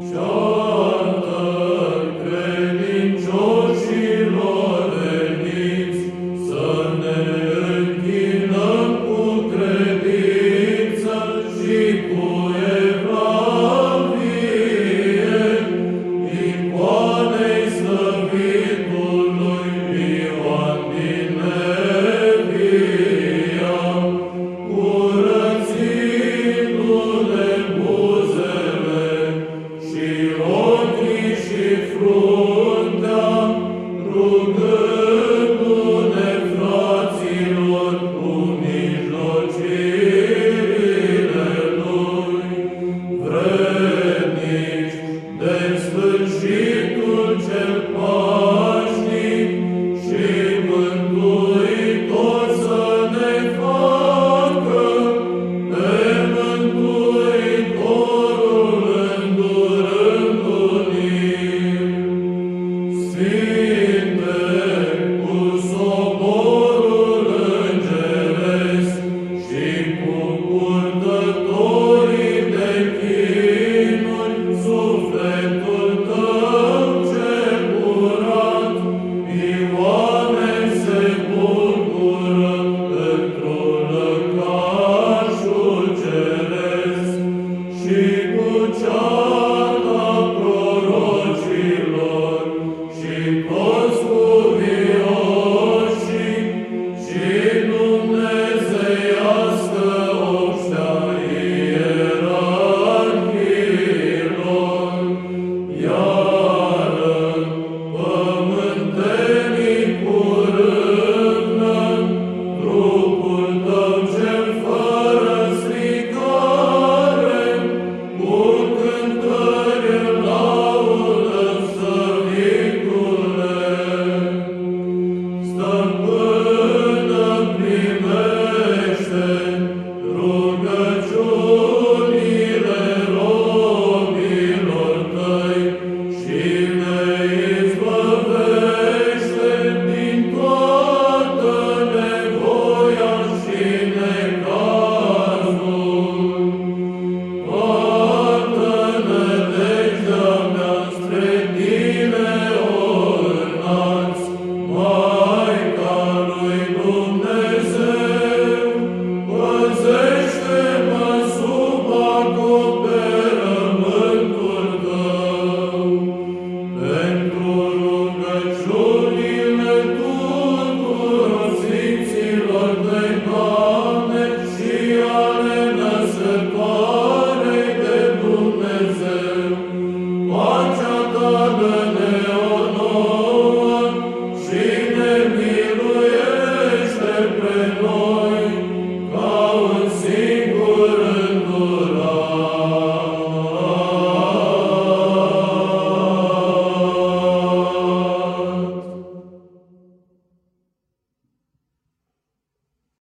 Show